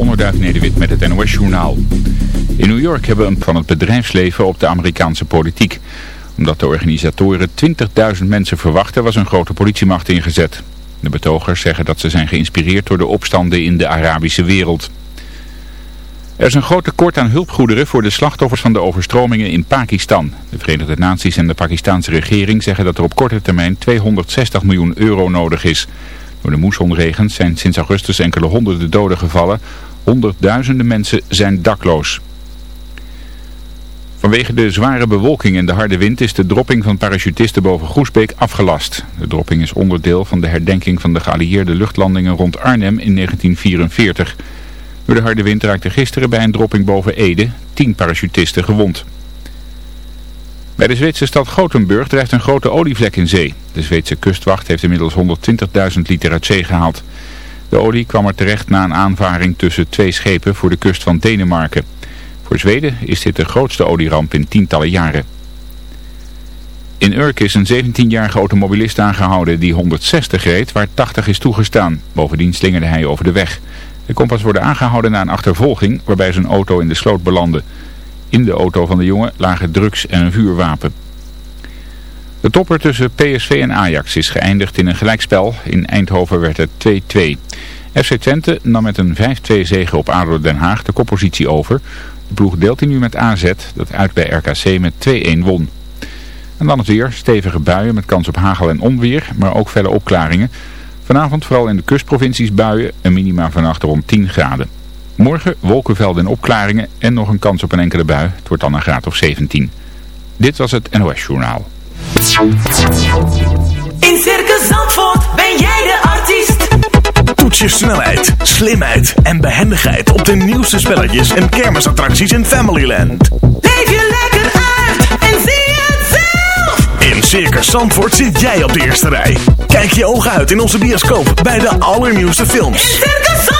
Onderduif Nederwit met het NOS Journaal. In New York hebben een van het bedrijfsleven op de Amerikaanse politiek. Omdat de organisatoren 20.000 mensen verwachten was een grote politiemacht ingezet. De betogers zeggen dat ze zijn geïnspireerd door de opstanden in de Arabische wereld. Er is een groot tekort aan hulpgoederen voor de slachtoffers van de overstromingen in Pakistan. De Verenigde Naties en de Pakistanse regering zeggen dat er op korte termijn 260 miljoen euro nodig is. Door de moessonregens zijn sinds augustus enkele honderden doden gevallen. Honderdduizenden mensen zijn dakloos. Vanwege de zware bewolking en de harde wind is de dropping van parachutisten boven Groesbeek afgelast. De dropping is onderdeel van de herdenking van de geallieerde luchtlandingen rond Arnhem in 1944. Door de harde wind raakte gisteren bij een dropping boven Ede tien parachutisten gewond. Bij de Zweedse stad Gothenburg drijft een grote olievlek in zee. De Zweedse kustwacht heeft inmiddels 120.000 liter uit zee gehaald. De olie kwam er terecht na een aanvaring tussen twee schepen voor de kust van Denemarken. Voor Zweden is dit de grootste olieramp in tientallen jaren. In Urk is een 17-jarige automobilist aangehouden die 160 reed waar 80 is toegestaan. Bovendien slingerde hij over de weg. De kompas worden aangehouden na een achtervolging waarbij zijn auto in de sloot belandde. In de auto van de jongen lagen drugs en een vuurwapen. De topper tussen PSV en Ajax is geëindigd in een gelijkspel. In Eindhoven werd het 2-2. FC Twente nam met een 5-2 zege op ADO Den Haag de koppositie over. De ploeg deelt hij nu met AZ, dat uit bij RKC met 2-1 won. En dan het weer, stevige buien met kans op hagel en onweer, maar ook felle opklaringen. Vanavond vooral in de kustprovincies buien, een minima vannacht rond 10 graden. Morgen wolkenvelden en opklaringen en nog een kans op een enkele bui. Het wordt dan een graad of 17. Dit was het NOS Journaal. In Circus Zandvoort ben jij de artiest. Toets je snelheid, slimheid en behendigheid op de nieuwste spelletjes en kermisattracties in Familyland. Leef je lekker uit en zie het zelf. In Circus Zandvoort zit jij op de eerste rij. Kijk je ogen uit in onze bioscoop bij de allernieuwste films. In Circus Zandvoort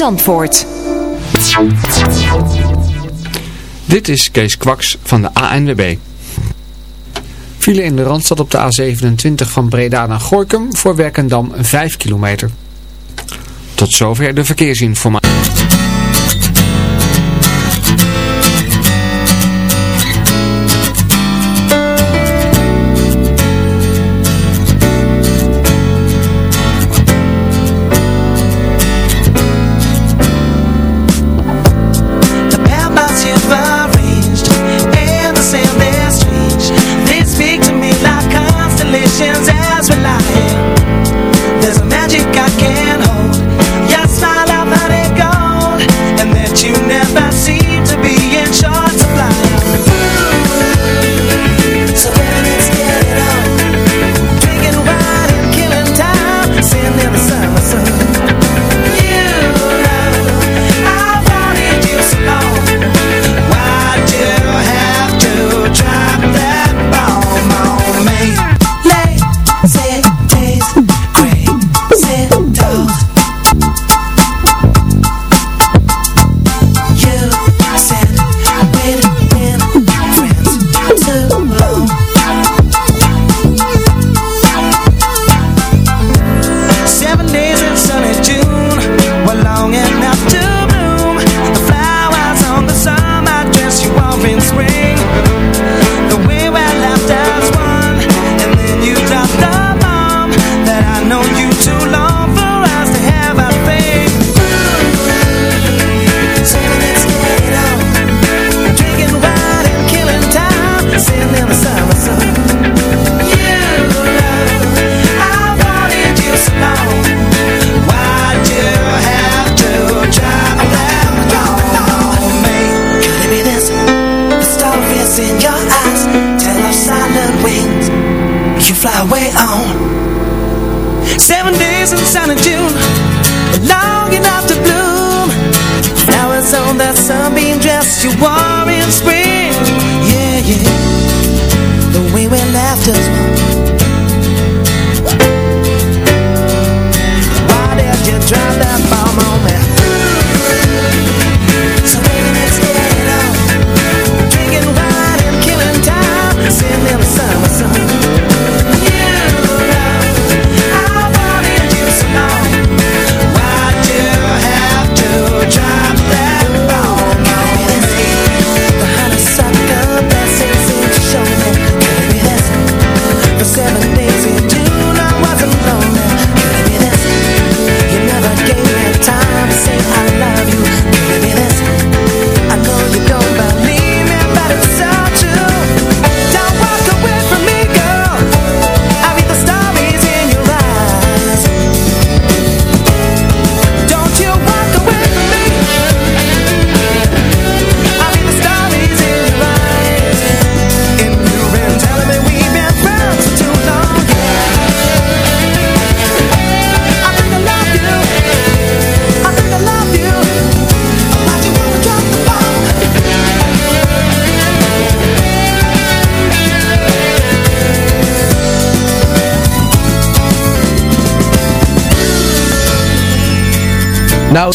Zandvoort. Dit is Kees Kwaks van de ANWB. File in de Randstad op de A27 van Breda naar Gorkum voor Werkendam 5 kilometer. Tot zover de verkeersinformatie.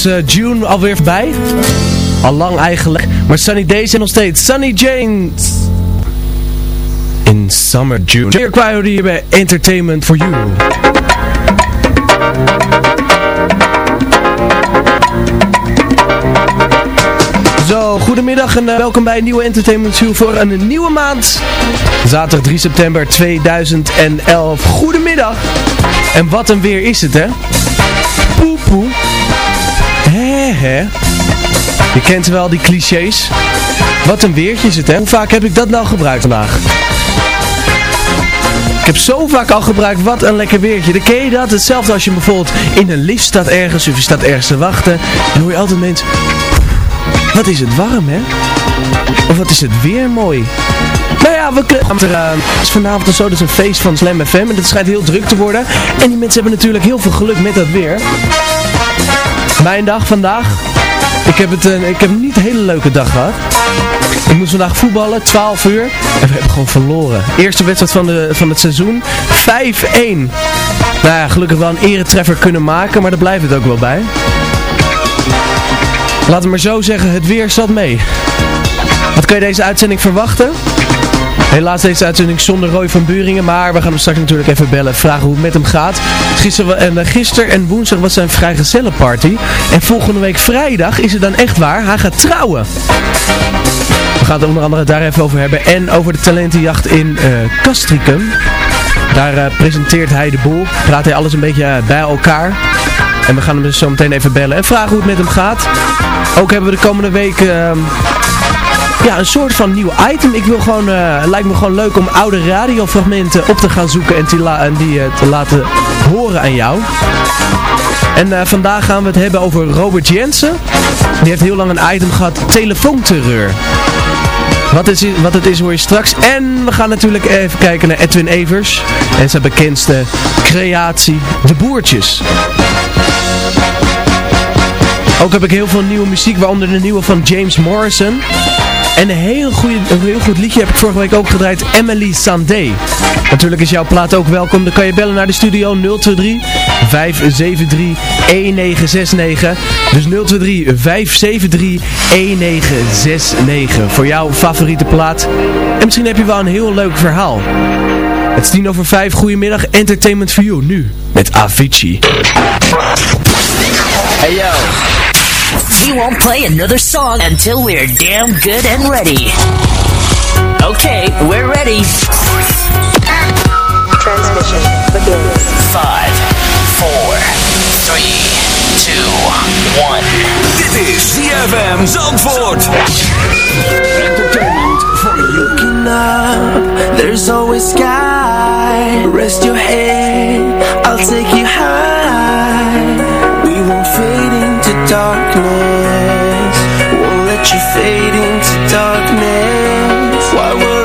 Is eh, June alweer voorbij. Al lang eigenlijk. Maar Sunny Days zijn nog steeds. Sunny James. In Summer June. Weer kwamen we hier bij Entertainment for You. Zo, goedemiddag en eh, welkom bij een nieuwe Entertainment View voor een nieuwe maand. Zaterdag 3 september 2011. Goedemiddag. En wat een weer is het, hè? Poe poe. Je kent wel die clichés. Wat een weertje is het, hè? Hoe vaak heb ik dat nou gebruikt vandaag? Ik heb zo vaak al gebruikt, wat een lekker weertje. Dan ken je dat? Hetzelfde als je bijvoorbeeld in een lift staat ergens of je staat ergens te wachten. Dan hoor je altijd mensen... Wat is het warm, hè? Of wat is het weer mooi? Nou ja, we kunnen... Uh, het is vanavond en zo, dat is een feest van Slam FM. En dat schijnt heel druk te worden. En die mensen hebben natuurlijk heel veel geluk met dat weer. Mijn dag vandaag. Ik heb, het, uh, ik heb niet een hele leuke dag gehad. Ik moest vandaag voetballen, 12 uur. En we hebben gewoon verloren. Eerste wedstrijd van, de, van het seizoen. 5-1. Nou ja, gelukkig wel een eretreffer kunnen maken. Maar daar blijft het ook wel bij. Laat het maar zo zeggen, het weer zat mee. Wat kan je deze uitzending verwachten? Helaas deze uitzending zonder Roy van Buringen, maar we gaan hem straks natuurlijk even bellen, vragen hoe het met hem gaat. Gisteren en, uh, gister en woensdag was zijn vrijgezellenparty. En volgende week vrijdag is het dan echt waar, hij gaat trouwen. We gaan het onder andere daar even over hebben en over de talentenjacht in uh. Daar uh, presenteert hij de boel, praat hij alles een beetje bij elkaar. En we gaan hem dus zo meteen even bellen en vragen hoe het met hem gaat. Ook hebben we de komende week uh, ja, een soort van nieuw item. Ik wil gewoon, uh, lijkt me gewoon leuk om oude radiofragmenten op te gaan zoeken en, die uh, te laten horen aan jou. En uh, vandaag gaan we het hebben over Robert Jensen. Die heeft heel lang een item gehad, telefoonterreur. Wat, is, wat het is hoor je straks. En we gaan natuurlijk even kijken naar Edwin Evers. En zijn bekendste creatie, De Boertjes. Ook heb ik heel veel nieuwe muziek, waaronder de nieuwe van James Morrison. En een heel, goeie, een heel goed liedje heb ik vorige week ook gedraaid, Emily Sandé. Natuurlijk is jouw plaat ook welkom. Dan kan je bellen naar de studio 023 573 1969. Dus 023 573 1969 voor jouw favoriete plaat. En misschien heb je wel een heel leuk verhaal. Het is tien over vijf. Goedemiddag, Entertainment for You. Nu met Avicii. Hey yo. We won't play another song until we're damn good and ready. Okay, we're ready. Transmission begins. Five, four, three, two, one. Dit is ZFM Zandvoort. Entertainment for you. Looking up, there's always sky. Rest your head, I'll take you high. Darkness. Won't let you fade into darkness. Why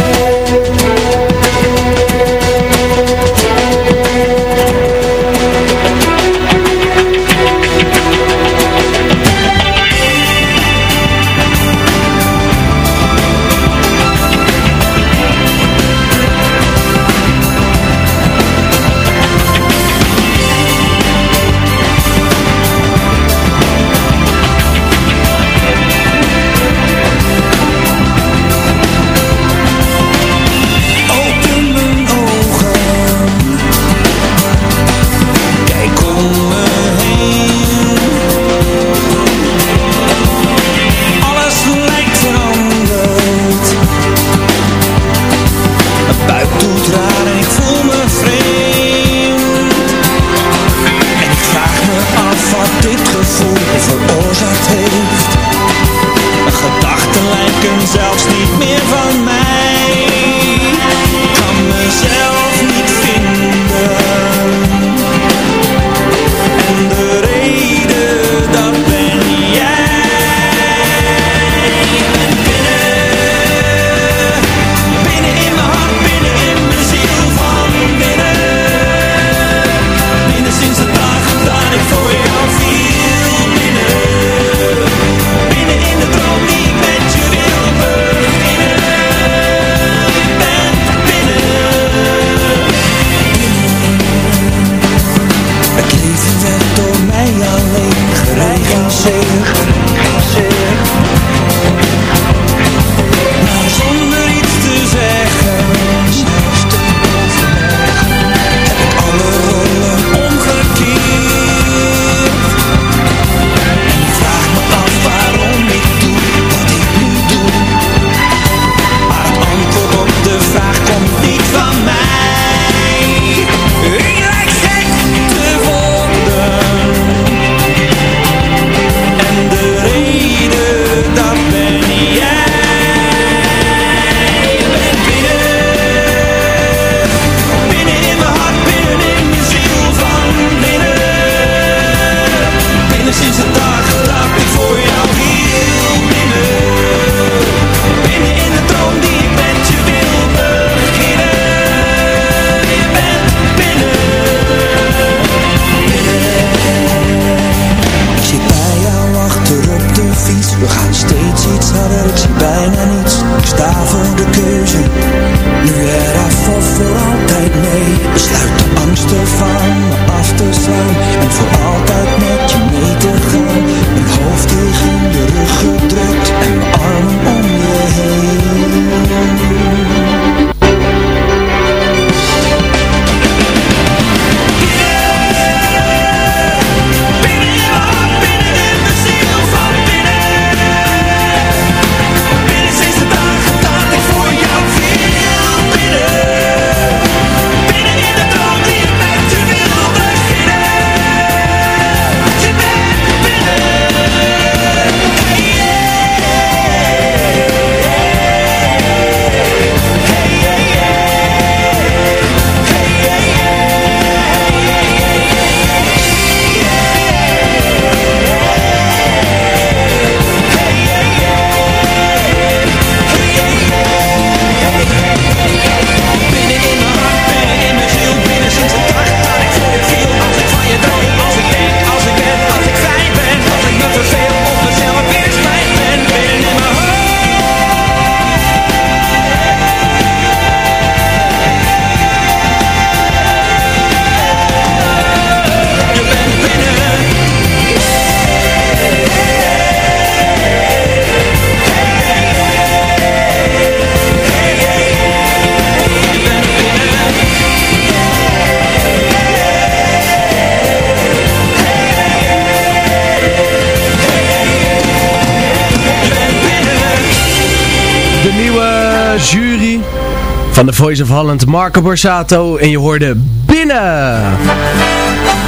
Voice of Holland, Marco Borsato. En je hoorde binnen.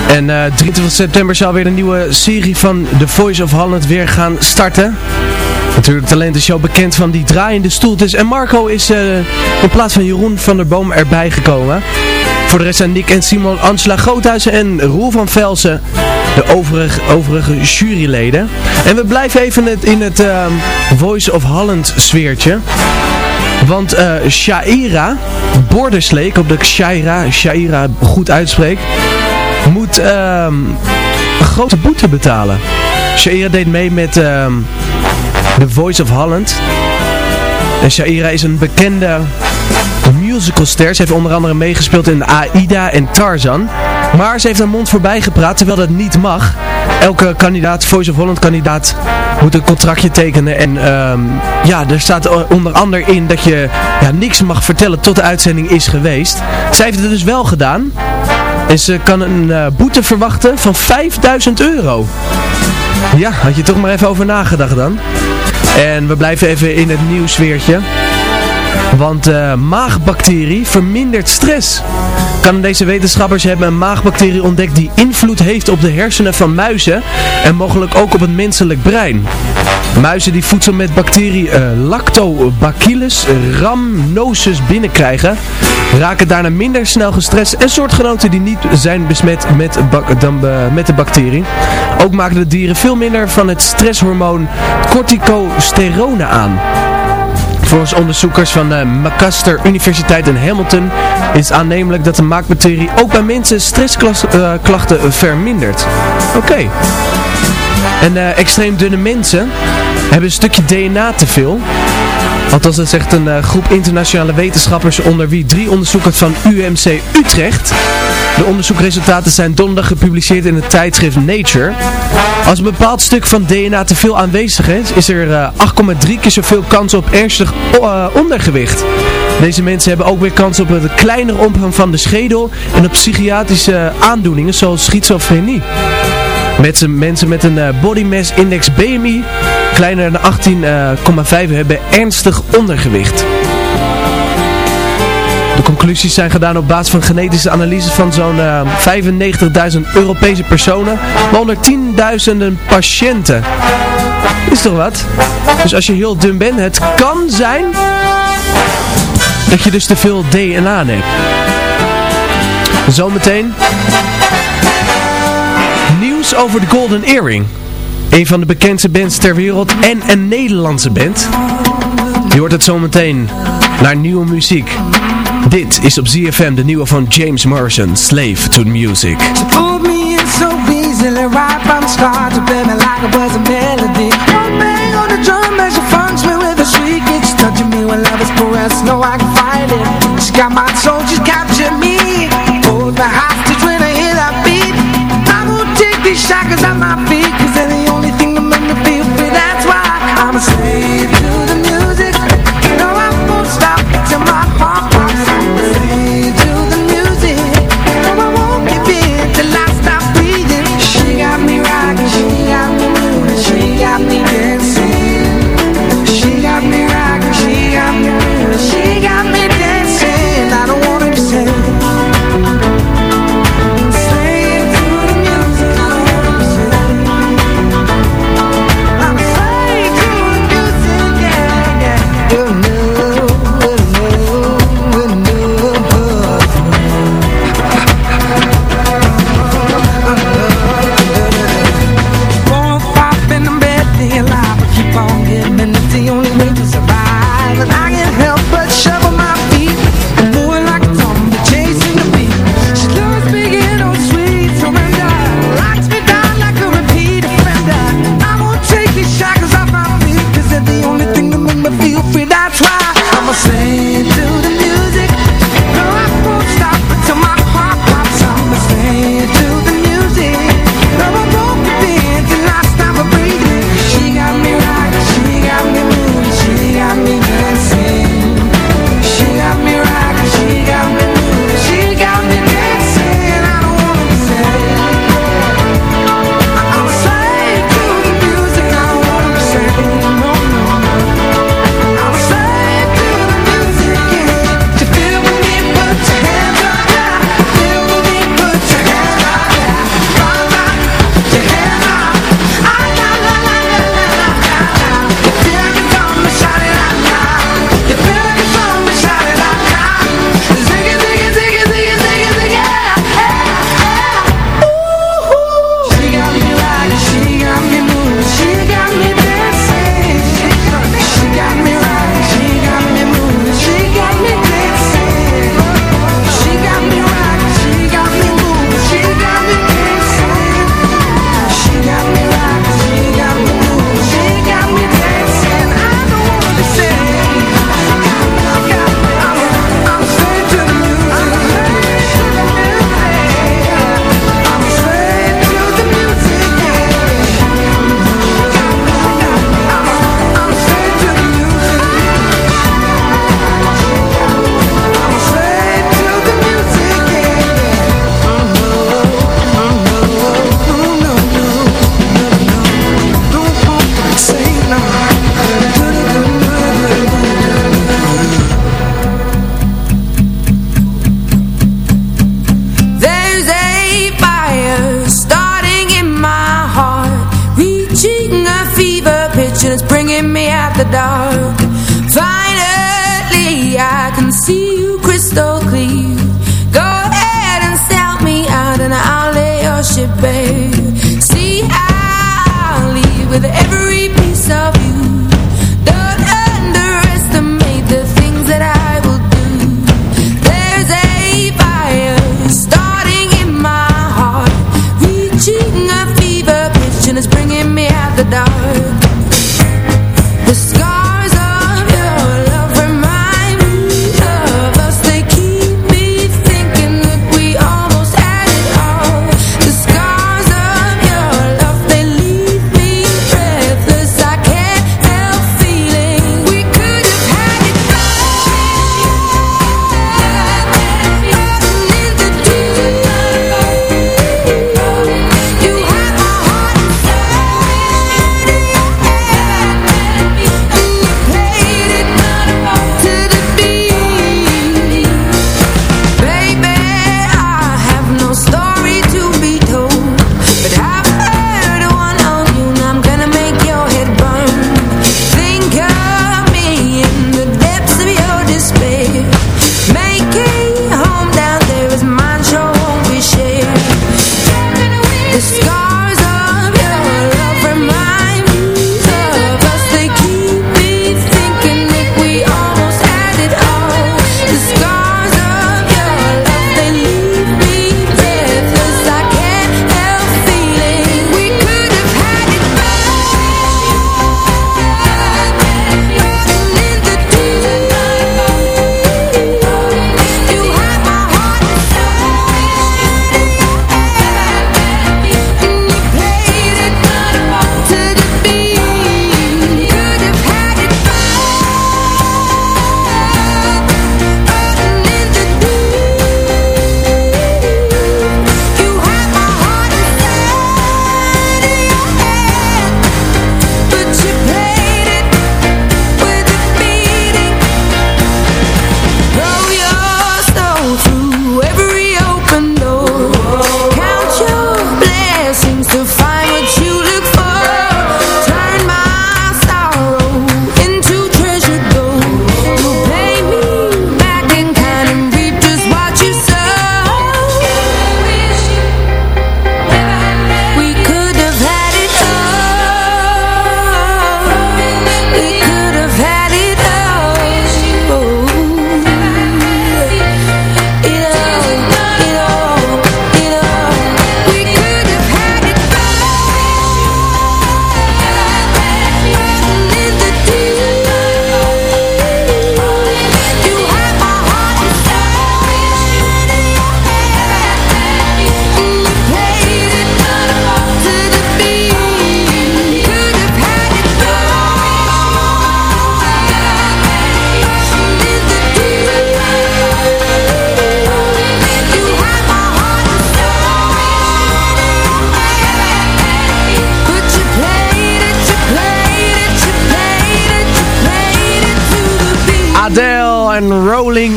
En eh, 3 23 september zal weer een nieuwe serie van The Voice of Holland weer gaan starten. Natuurlijk talentenshow bekend van die draaiende stoeltjes. Dus, en Marco is uh, in plaats van Jeroen van der Boom erbij gekomen. Voor de rest zijn Nick en Simon Angela Groothuizen en Roel van Velsen de overige, overige juryleden. En we blijven even in het eh, Voice of Holland sfeertje. Want uh, Shaira, Borderslee, ik hoop dat ik Shaira, Shaira goed uitspreek, moet ehm, een grote boete betalen. Shaira deed mee met ehm, The Voice of Holland. En Shaira is een bekende musicalster. Ze heeft onder andere meegespeeld in Aida en Tarzan. Maar ze heeft haar mond voorbij gepraat, terwijl dat niet mag. Elke kandidaat, Voice of Holland kandidaat, moet een contractje tekenen. En ehm, ja, er staat onder andere in dat je ja, niks mag vertellen tot de uitzending is geweest. Zij heeft het dus wel gedaan. En ze kan een eh, boete verwachten van 5000 euro. Ja, had je toch maar even over nagedacht dan. En we blijven even in het nieuwsfeertje. Want eh, maagbacterie vermindert stress. Canadese wetenschappers hebben een maagbacterie ontdekt die invloed heeft op de hersenen van muizen en mogelijk ook op het menselijk brein. Muizen die voedsel met bacterie eh, Lactobacillus rhamnosus binnenkrijgen, raken daarna minder snel gestrest en soortgenoten die niet zijn besmet met, eh, met de bacterie. Ook maken de dieren veel minder van het stresshormoon corticosterone aan. Volgens onderzoekers van de Macaster Universiteit in Hamilton is aannemelijk dat de maakbacterie ook bij mensen stressklachten vermindert. Oké. En eh, extreem dunne mensen hebben een stukje DNA te veel. Althans, dat zegt een eh, groep internationale wetenschappers onder wie drie onderzoekers van UMC Utrecht. De onderzoekresultaten zijn donderdag gepubliceerd in het tijdschrift Nature. Als een bepaald stuk van DNA te veel aanwezig is, is er eh, 8,3 keer zoveel kans op ernstig eh, ondergewicht. Deze mensen hebben ook weer kans op een kleinere omvang van de schedel en op psychiatrische aandoeningen zoals schizofrenie. Met mensen met een eh, body mass index BMI kleiner dan 18,5 hebben ernstig ondergewicht. De conclusies zijn gedaan op basis van genetische analyses van zo'n eh, 95.000 Europese personen, waaronder tienduizenden patiënten. Is toch wat? Dus als je heel dun bent, het kan zijn dat je dus te veel DNA neemt. Zometeen nieuws over de Golden Earring. Een van de bekendste bands ter wereld en een Nederlandse band. Je hoort het zometeen naar nieuwe muziek. Dit is op ZFM de nieuwe van James Morrison, Slave to Music. She pulled me in so easily right from the start To play me like it was a melody. One bang on the drum as she funks me with a shriek It's touching me when love is caressed No, I can fight it. She got my soul, she's captured me. Hold the hostage when I hear that beat. I won't take these shackles off my feet the dark.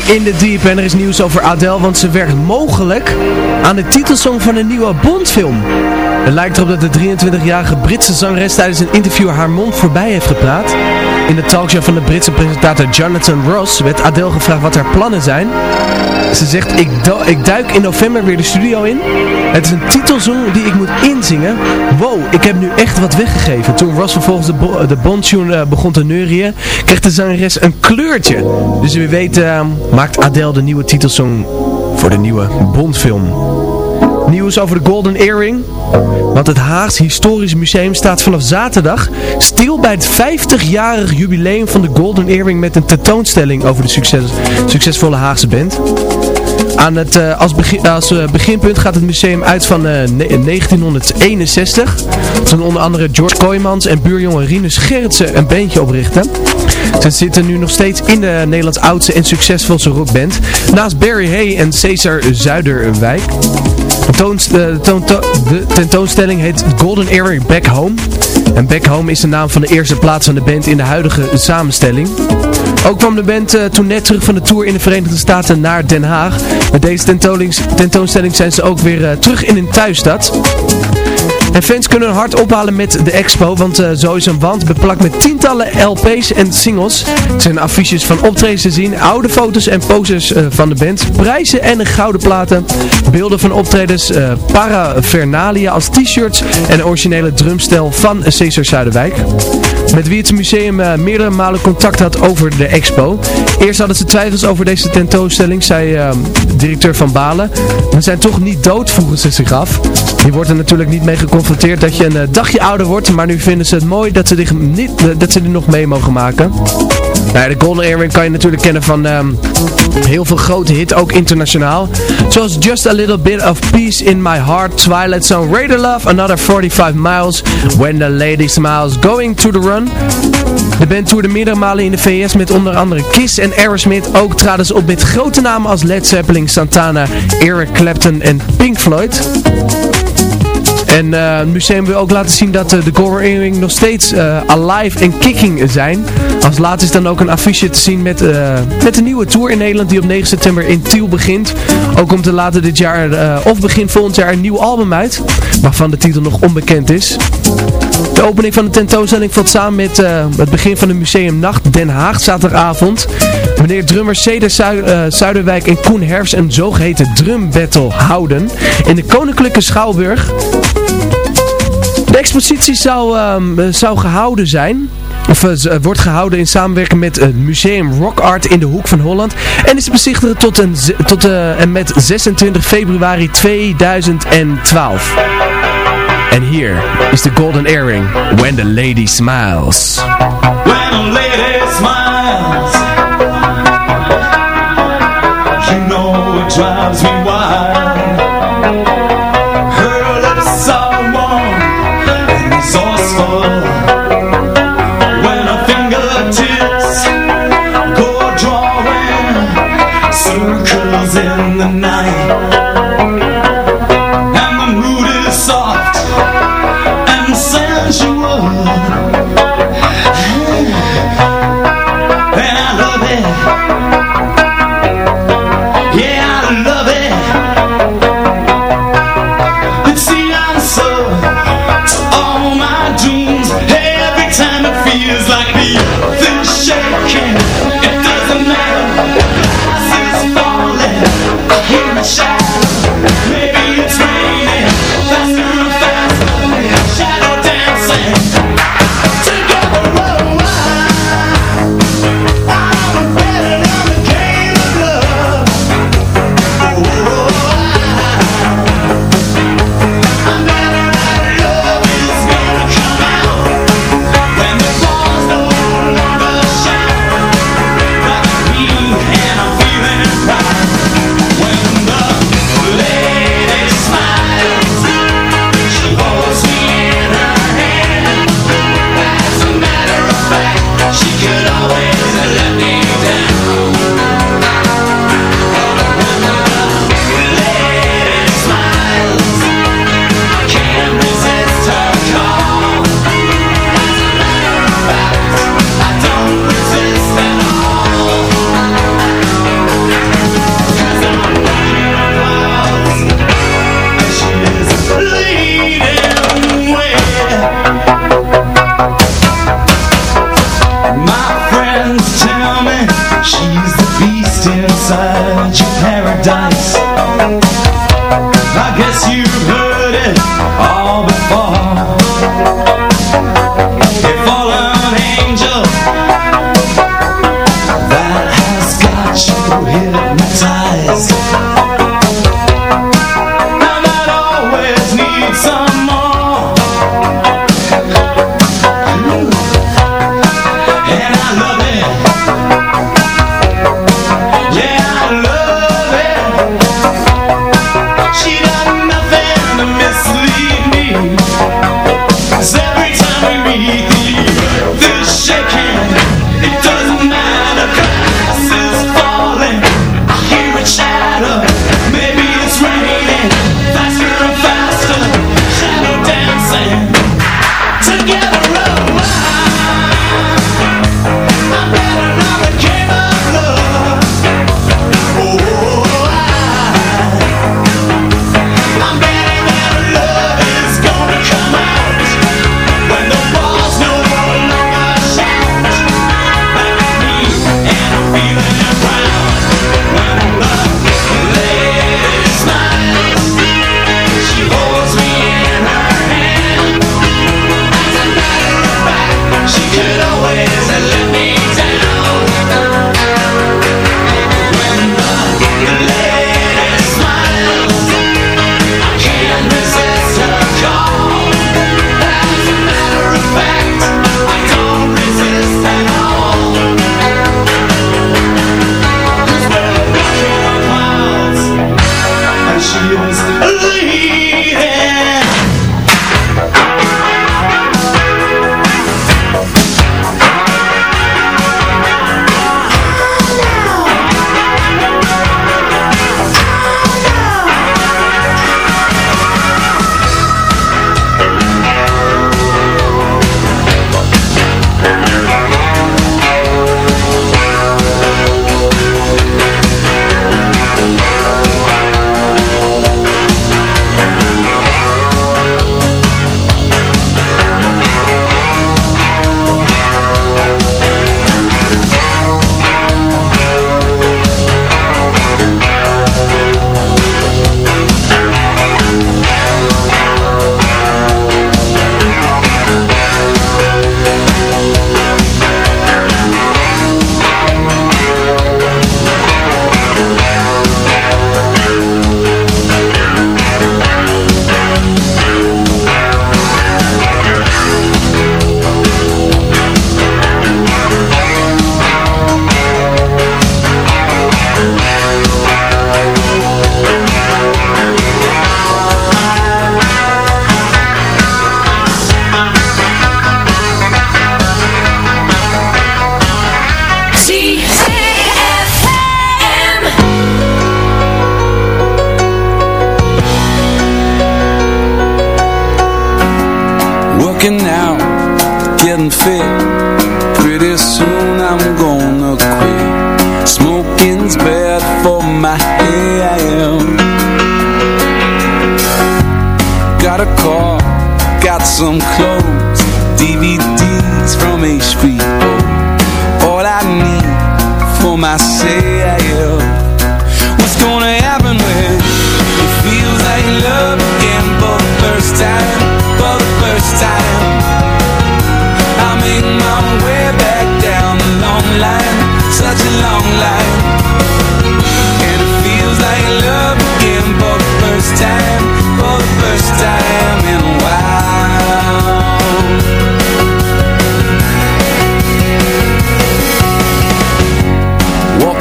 In the Deep. En er is nieuws over Adele, want ze werkt mogelijk aan de titelsong van een nieuwe Bondfilm. Het lijkt erop dat de 23-jarige Britse zangeres tijdens een interview haar mond voorbij heeft gepraat. In de talkshow van de Britse presentator Jonathan Ross werd Adele gevraagd wat haar plannen zijn. Ze zegt, ik, ik duik in november weer de studio in. Het is een titelsong die ik moet inzingen. Wow, ik heb nu echt wat weggegeven. Toen Ross vervolgens de, bo Bond-tune eh, begon te neurien, kreeg de zangeres een kleurtje. Dus wie weet eh, maakt Adele de nieuwe titelsong voor de nieuwe Bondfilm. Nieuws over de Golden Earring. Want het Haags Historisch Museum staat vanaf zaterdag stil bij het 50-jarig jubileum van de Golden Earring met een tentoonstelling over de succes, succesvolle Haagse band. Aan het, eh, als, begin, als eh, beginpunt gaat het museum uit van eh, ne- 1961. Toen onder andere George Kooijmans en buurjongen Rinus Gerritsen een bandje oprichten. Ze zitten nu nog steeds in de Nederlands oudste en succesvolste rockband. Naast Barry Hay en Cesar Zuiderwijk. De, toons- de toon- to- de tentoonstelling heet Golden Era Back Home. En Back Home is de naam van de eerste plaats van de band in de huidige samenstelling. Ook kwam de band eh, toen net terug van de tour in de Verenigde Staten naar Den Haag. Met deze tentoonstelling zijn ze ook weer eh, terug in hun thuisstad. En fans kunnen hart ophalen met de expo, want eh, zo is een wand beplakt met tientallen LP's en singles. Er zijn affiches van optredens te zien, oude foto's en posters eh, van de band, prijzen en gouden platen, beelden van optredens, eh, paraphernalia als t-shirts en originele drumstel van Cesar Zuiderwijk. Met wie het museum eh, meerdere malen contact had over de expo. Eerst hadden ze twijfels over deze tentoonstelling, zei eh, directeur Van Balen. We zijn toch niet dood, vroegen ze zich af. Je wordt er natuurlijk niet mee geconfronteerd dat je een eh, dagje ouder wordt, maar nu vinden ze het mooi dat ze, dit dat ze dit nog mee mogen maken. Nou de Golden Earring kan je natuurlijk kennen van ehm, heel veel grote hits, ook internationaal. Zoals Just a Little Bit of Peace in My Heart, Twilight Zone, Radar Love, Another 45 Miles, When the Lady Smiles, Going to the Run. De band toerde meerdere malen in de VS met onder andere Kiss en Aerosmith. Ook traden ze op met grote namen als Led Zeppelin, Santana, Eric Clapton en Pink Floyd. En eh, het museum wil ook laten zien dat eh, de Golden Earring nog steeds eh, alive en kicking zijn. Als laatste is dan ook een affiche te zien met, met een nieuwe tour in Nederland die op 9 september in Tiel begint. Ook komt er later dit jaar of begin volgend jaar een nieuw album uit, waarvan de titel nog onbekend is. De opening van de tentoonstelling valt samen met het begin van de museumnacht Den Haag zaterdagavond. Wanneer drummers Ceder eh, Zuiderwijk en Koen Herfst een zogeheten drum battle houden in de Koninklijke Schouwburg. De expositie zou, ehm, eh, zou gehouden zijn, of eh, eh, wordt gehouden in samenwerking met het Museum Rock Art in de Hoek van Holland. En is te bezichtigen tot, een, tot en met 26 februari 2012. En hier is de Golden Earring, When the Lady Smiles. When a lady smiles, drives me wild. Her lips are warm and resourceful. I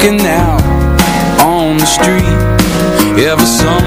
Walking out on the street, ever someone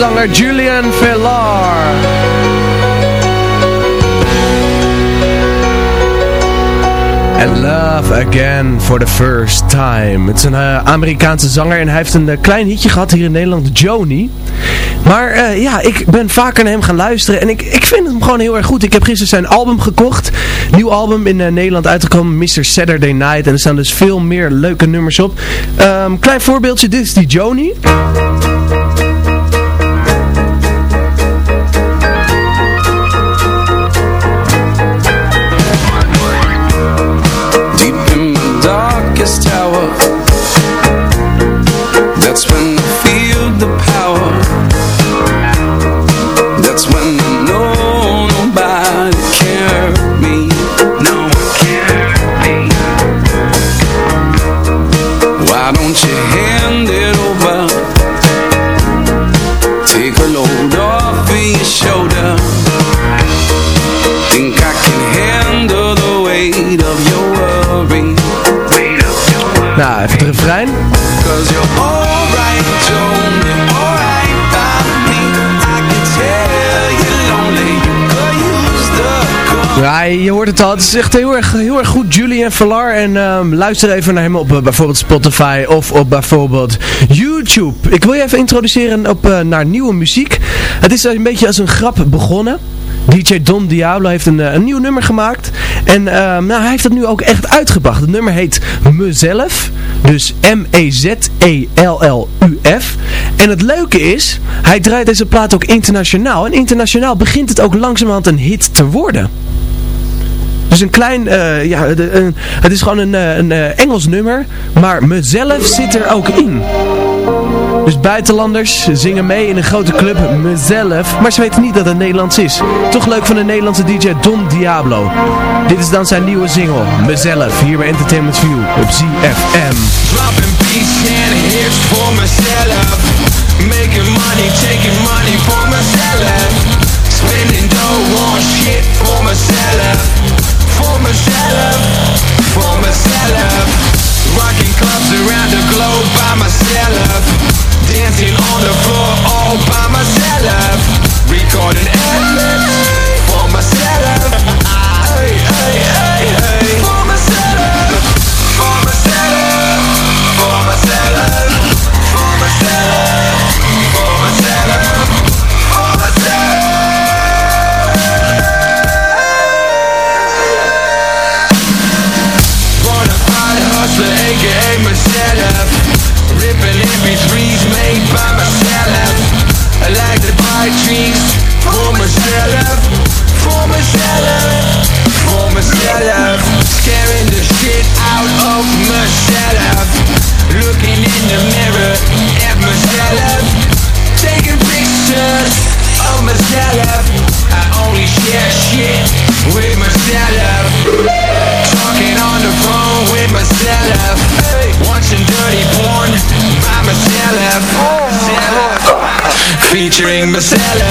zanger Julian Vellar. And Love Again for the First Time. Het is een eh, Amerikaanse zanger en hij heeft een eh, klein hitje gehad hier in Nederland, Joni. Maar eh, ja, ik ben vaker naar hem gaan luisteren en ik, ik vind hem gewoon heel erg goed. Ik heb gisteren zijn album gekocht. Nieuw album in Nederland uitgekomen, Mr. Saturday Night. En er staan dus veel meer leuke nummers op. Ehm, klein voorbeeldje, dit is die Joni. Nou, even het refrein. Cause you're alright, Joan, you're alright by me I can tell you're lonely, you could use the Ja, je hoort het al. Het is echt heel erg, heel erg goed. Julian Villar. En ehm, luister even naar hem op eh, bijvoorbeeld Spotify of op bijvoorbeeld YouTube. Ik wil je even introduceren op, eh, naar nieuwe muziek. Het is een beetje als een grap begonnen. DJ Don Diablo heeft een, eh, een nieuw nummer gemaakt. En ehm, nou, hij heeft het nu ook echt uitgebracht. Het nummer heet Mezelf. Dus M-E-Z-E-L-L-U-F. En het leuke is, hij draait deze plaat ook internationaal. En internationaal begint het ook langzamerhand een hit te worden. Dus een klein, eh, ja, het is gewoon een, eh, een Engels nummer, maar mezelf zit er ook in. Dus buitenlanders zingen mee in een grote club mezelf, maar ze weten niet dat het Nederlands is. Toch leuk van de Nederlandse DJ Don Diablo. Dit is dan zijn nieuwe single, mezelf, hier bij Entertainment View op ZFM. Dropping beats and hits for myself Making money, taking money for myself Spending dough on shit for myself For myself, for myself Rocking clubs around the globe by myself. Dancing on the floor all by myself. Recording endless Myself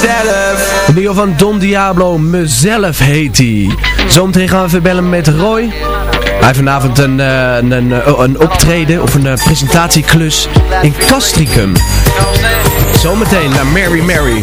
Myself. De nieuwe van Don Diablo, mezelf heet hij. Zometeen gaan we even bellen met Roy. Hij heeft vanavond een, eh, een, een, eh, een optreden of een eh, presentatieklus in Castricum. Zometeen naar Mary Mary.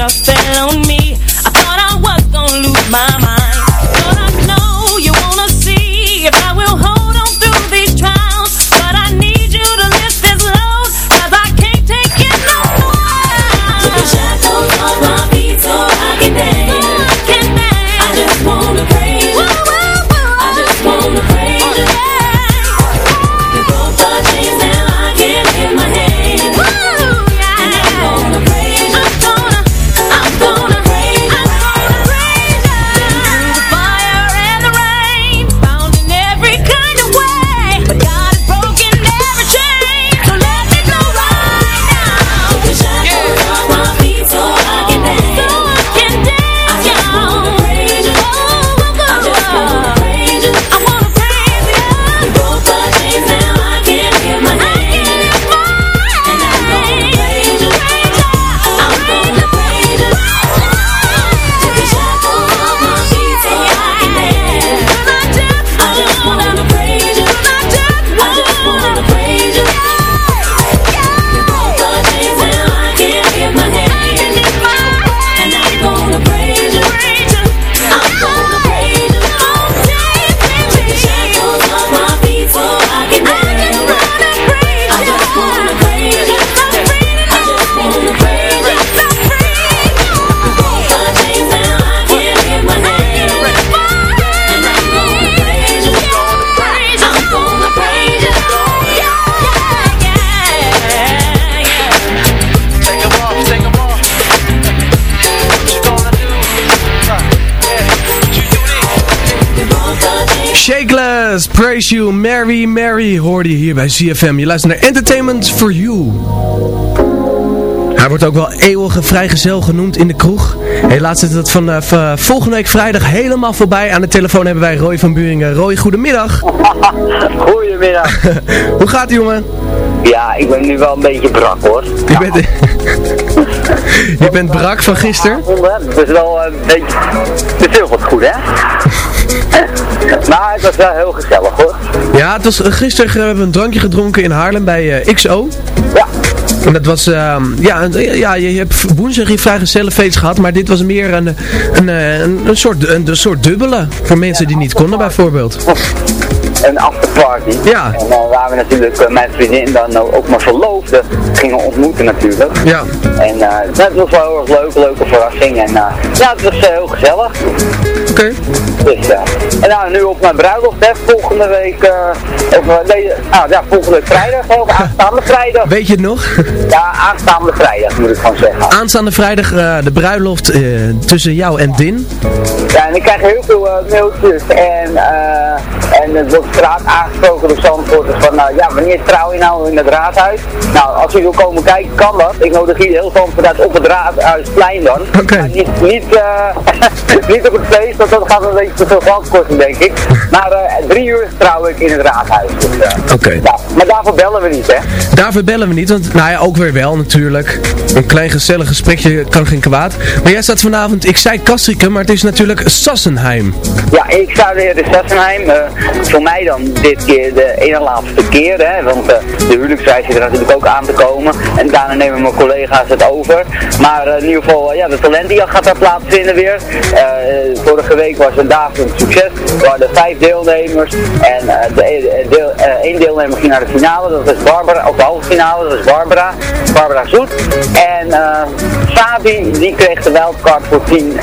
just think Jesus, praise you, Mary, Mary, hoorde je hier bij CFM. Je luistert naar Entertainment for You. Hij wordt ook wel eeuwige vrijgezel genoemd in de kroeg. Helaas zit het van eh, volgende week vrijdag helemaal voorbij. Aan de telefoon hebben wij Roy van Buringen. Roy, goedemiddag. Goedemiddag. Hoe gaat het, jongen? Ja, ik ben nu wel een beetje brak hoor. Je bent, je bent brak van gisteren? Het is wel een beetje te veel wat goed hè? Maar het was wel heel gezellig hoor. Ja, het was, eh, gisteren hebben we een drankje gedronken in Haarlem bij eh, XO. Ja. En dat was, ehm, ja, ja, je, hebt woensdag je vrijgezellenfeest gehad, maar dit was meer een, een, eh, een, een, soort, een, een soort dubbele. Voor mensen die niet konden bijvoorbeeld. Een afterparty. Ja. En dan waar we natuurlijk eh, mijn vriendin dan ook mijn verloofde gingen ontmoeten natuurlijk. Ja. En eh, dat was wel heel erg leuk, leuke verrassing. En eh, ja, het was eh, heel gezellig. Dus, eh, en nou, nu op mijn bruiloft, hè, volgende week, eh, of, eh, nee, nou, ja, volgende week vrijdag, hè, of aanstaande vrijdag. Weet je het nog? Ja, aanstaande vrijdag moet ik gewoon zeggen. Aanstaande vrijdag eh, de bruiloft tussen jou en Din. Ja, en ik krijg heel veel mailtjes en, en het wordt straat aangesproken door Zandvoorters van, nou ja, wanneer trouw je nou in het raadhuis? Nou, als u wil komen kijken, kan dat. Ik nodig hier heel Zandvoort uit op het raadhuisplein dan. Oké. Niet, niet, eh, niet op het feest, want dat gaat een beetje te veel geld kosten, denk ik. Maar eh, drie uur trouw ik in het raadhuis. Dus, eh, Oké. ja, maar daarvoor bellen we niet, hè? Daarvoor bellen we niet, want nou ja, ook weer wel natuurlijk. Een klein gezellig gesprekje kan geen kwaad. Maar jij staat vanavond, ik zei Kastrikum, maar het is natuurlijk Sassenheim. Ja, ik sta weer in Sassenheim. Eh, voor mij dan dit keer de ene laatste keer, hè, want de huwelijksreis zit er natuurlijk ook aan te komen. En daarna nemen mijn collega's het over. Maar in ieder geval, ja, de talentenjacht gaat daar plaatsvinden weer. Eh, vorige week was een daverend succes. Er waren vijf deelnemers en eh, de, e- deel, eh, één deelnemer ging naar de finale, dat is Barbara, of de halve finale, dat is Barbara, Barbara Zoet. En eh Sabi, die kreeg de wildcard voor 10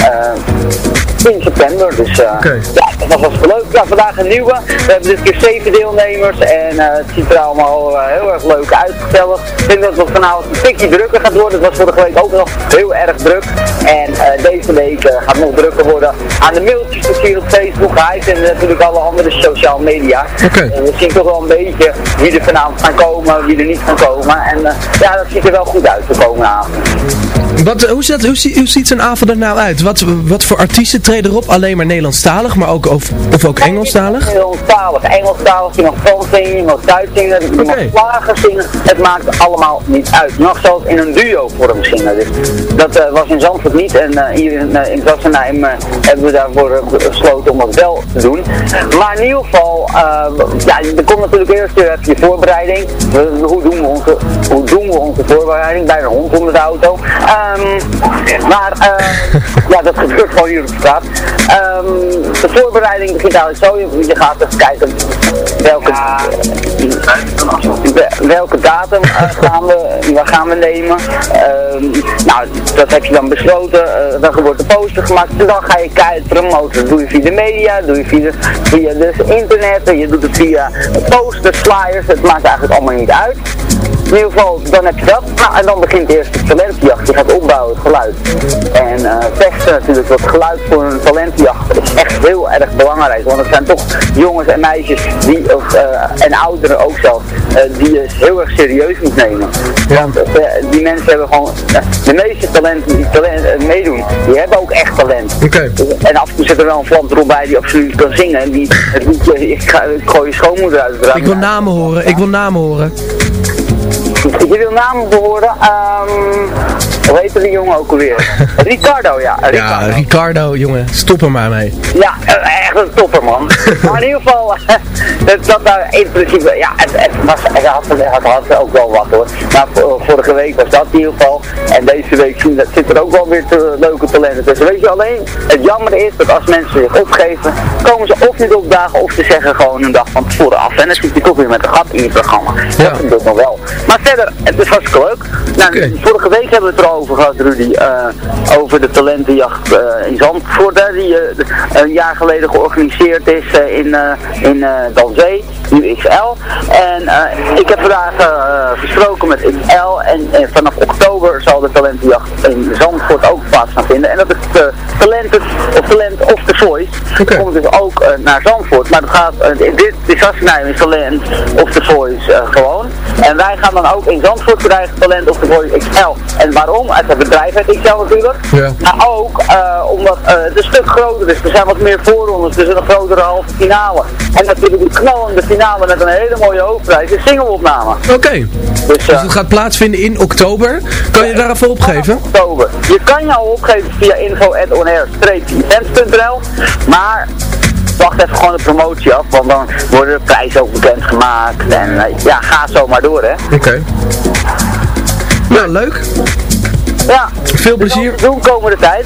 10 september. Dus eh, ja, dat was hartstikke leuk. Ja, vandaag een nieuwe. We hebben dit keer zeven deelnemers en eh, het ziet er allemaal eh, heel erg leuk uit. Gezellig. Ik denk dat het vanavond een tikje drukker gaat worden. Het was vorige week ook nog heel erg druk. En deze week gaat het nog drukker worden aan de mailtjes te zien op Facebook, Hive en natuurlijk alle andere sociale media. En we zien toch wel een beetje wie er vanavond gaan komen, wie er niet gaan komen. En ja, dat ziet er wel goed uit de komende avond. Wat, hoe, ziet, hoe, zie- hoe ziet zo'n avond er nou uit? Wat, wat voor artiesten treden erop? Alleen maar Nederlandstalig, maar ook, of, of ook Engelstalig? Nederlandstalig, Engelstalig, je mag Frans zingen, je mag Duits zingen, je mag zingen. Het maakt allemaal niet uit. Je mag zelfs in een duo vorm zingen. Dus dat eh, was in Zandvoort niet en eh, hier in, uh, in Zassenheim hebben we daarvoor besloten om dat wel te doen. Maar in ieder geval, ja, er komt natuurlijk eerst even je voorbereiding. Hoe, doen we onze, hoe doen we onze voorbereiding? Bij een hond onder de auto. Ehm, maar ja, dat gebeurt gewoon hier op de Ehm, de voorbereiding begint eigenlijk zo. Je, je gaat even kijken welke, wel- welke datum eh, gaan, we, waar gaan we nemen. Ehm, nou, dat heb je dan besloten. Eh, dan wordt de poster gemaakt. En dan ga je keihard promoten. Dat doe je via de media, doe je via, de, via dus internet. Je doet het via posters, flyers. Het maakt eigenlijk allemaal niet uit. In ieder geval, dan heb je dat. Nou, en dan begint eerst de talentjacht. Je gaat opbouwen, het geluid. En eh testen natuurlijk, dat geluid voor een talentjacht is echt heel erg belangrijk. Want het zijn toch jongens en meisjes, die, of, eh, en ouderen ook zelf, eh, die je heel erg serieus moet nemen. Want eh, die mensen hebben gewoon, de meeste talenten die talent, meedoen, die hebben ook echt talent. En af en toe zit er wel een vlam erop bij die absoluut kan zingen. En die het liedje, ik, ga, ik gooi je schoonmoeder uit het raam. Ik wil namen horen, ik wil namen horen. Je wil namen behoren. ehm hoe heette die jongen ook alweer? Ricardo, ja. Ja, Ricardo. Ricardo, jongen, stop er maar mee. Ja, echt een topper man. maar in ieder geval, dat, dat daar in principe, ja, het, het, was, het, had, het had ook wel wat hoor. Maar vor- vorige week was dat in ieder geval. En deze week zien- dat zit er ook wel weer te, leuke talenten tussen. Weet je alleen, het jammer is dat als mensen zich opgeven, komen ze of niet opdagen of ze zeggen gewoon een dag van tevoren af. En dan zit je toch weer met een gat in je programma. Dat vind ik nog wel. Maar verder, het is hartstikke leuk. Nou, Vorige week hebben we het erover gehad, Rudy, eh, over de talentenjacht eh, in Zandvoort, die eh, een jaar geleden georganiseerd is in, in Danzee. Nu XL. En eh, ik heb vandaag eh, gesproken met XL en, en vanaf oktober zal de talentenjacht in Zandvoort ook plaats gaan vinden. En dat is de talenten, of talent of the voice. Komt dus ook eh, naar Zandvoort. Maar dat gaat, eh, dit, Sassenheim is talent of the voice eh, gewoon. En wij gaan dan ook in Zandvoort krijgen talent of the voice XL. En waarom? Uit het bedrijf uit XL natuurlijk. Maar ook eh, omdat eh, het een stuk groter is. Er zijn wat meer voorrondes, dus een grotere halve finale. En natuurlijk een knallende finale met een hele mooie hoofdprijs, een singleopname. Oké. Dus, Dus het gaat plaatsvinden in oktober. Kan je daar even opgeven? oktober. Je kan je al opgeven via info.onair-events.nl Maar wacht even gewoon de promotie af, want dan worden de prijzen ook bekendgemaakt. En eh, ja, ga zo maar door hè. Oké. Nou, leuk. Ja. Veel plezier. Doen komende tijd.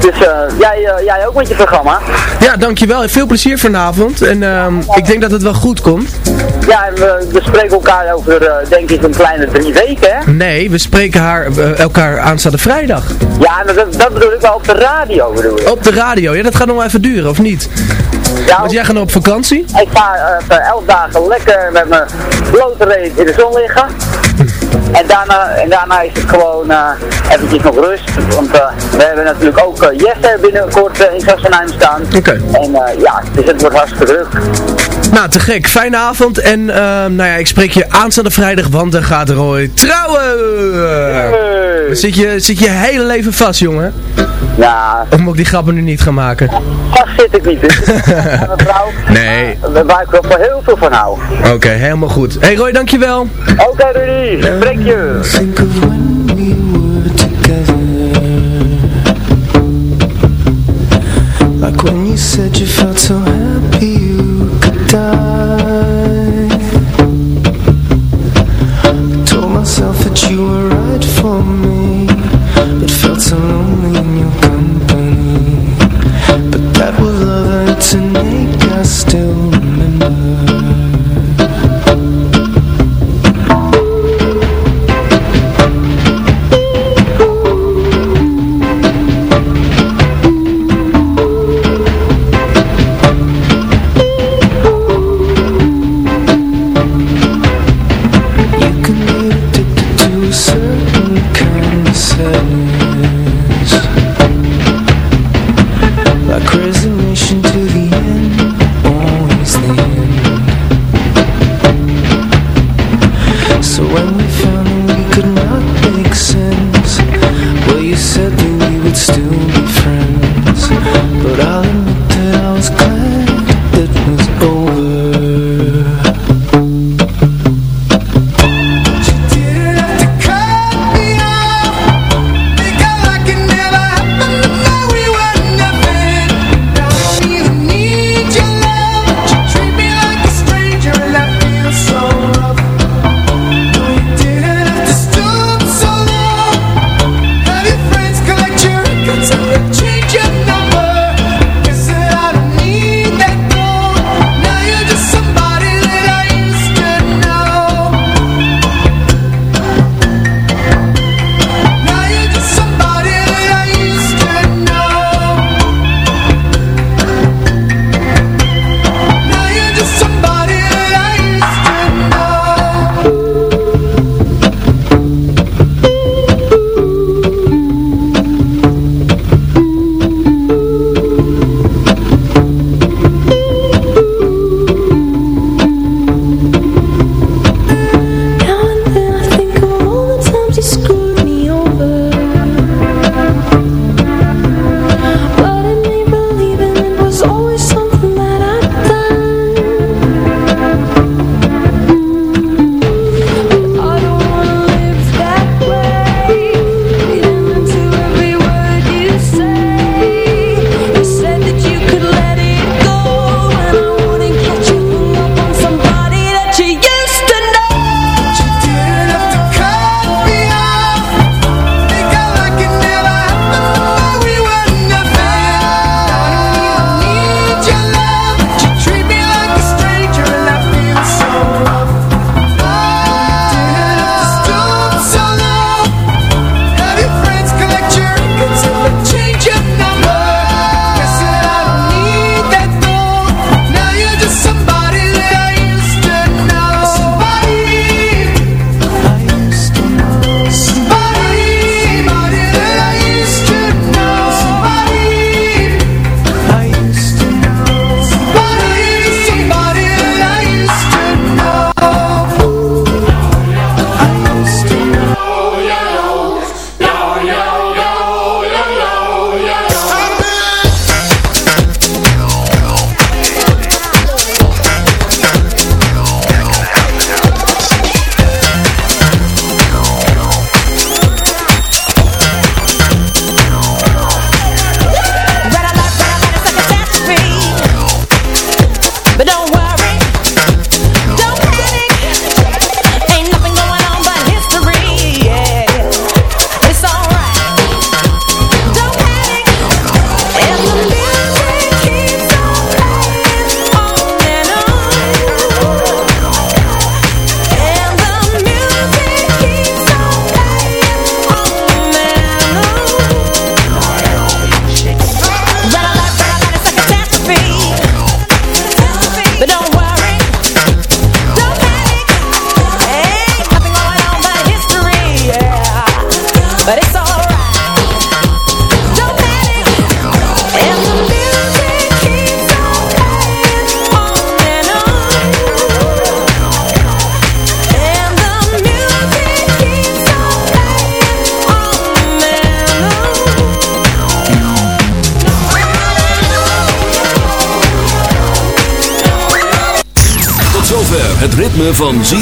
Dus eh, jij, eh, jij ook met je programma. Ja, dankjewel. Veel plezier vanavond. En ehm, ik denk dat het wel goed komt. Ja, en we, we spreken elkaar over eh, denk ik een kleine drie weken hè. Nee, we spreken haar, elkaar aanstaande vrijdag. Ja, dat, dat bedoel ik wel op de radio bedoel ik. Op de radio. Ja, dat gaat nog wel even duren, of niet? Ja, Want jij gaat op vakantie? Ik ga elf dagen lekker met mijn blote reet in de zon liggen. En daarna, en daarna is het gewoon eh eventjes nog rust. Want eh, we hebben natuurlijk ook uh, Jesse binnenkort eh, in Sassenheim staan. Oké. En eh, ja, dus het wordt hartstikke druk. Nou, te gek. Fijne avond. En ehm, nou ja, ik spreek je aanstaande vrijdag, want dan gaat Roy trouwen. Dan zit je, zit je hele leven vast, jongen. Ja. Of moet ik die grappen nu niet gaan maken? Vast zit ik niet. Dus vrouw, Nee. eh, waar ik wel voor heel veel van hou. Oké, helemaal goed. Hey Roy, dankjewel. Oké Rudy, spreek je. Think of when we were together Like when you said you felt so happy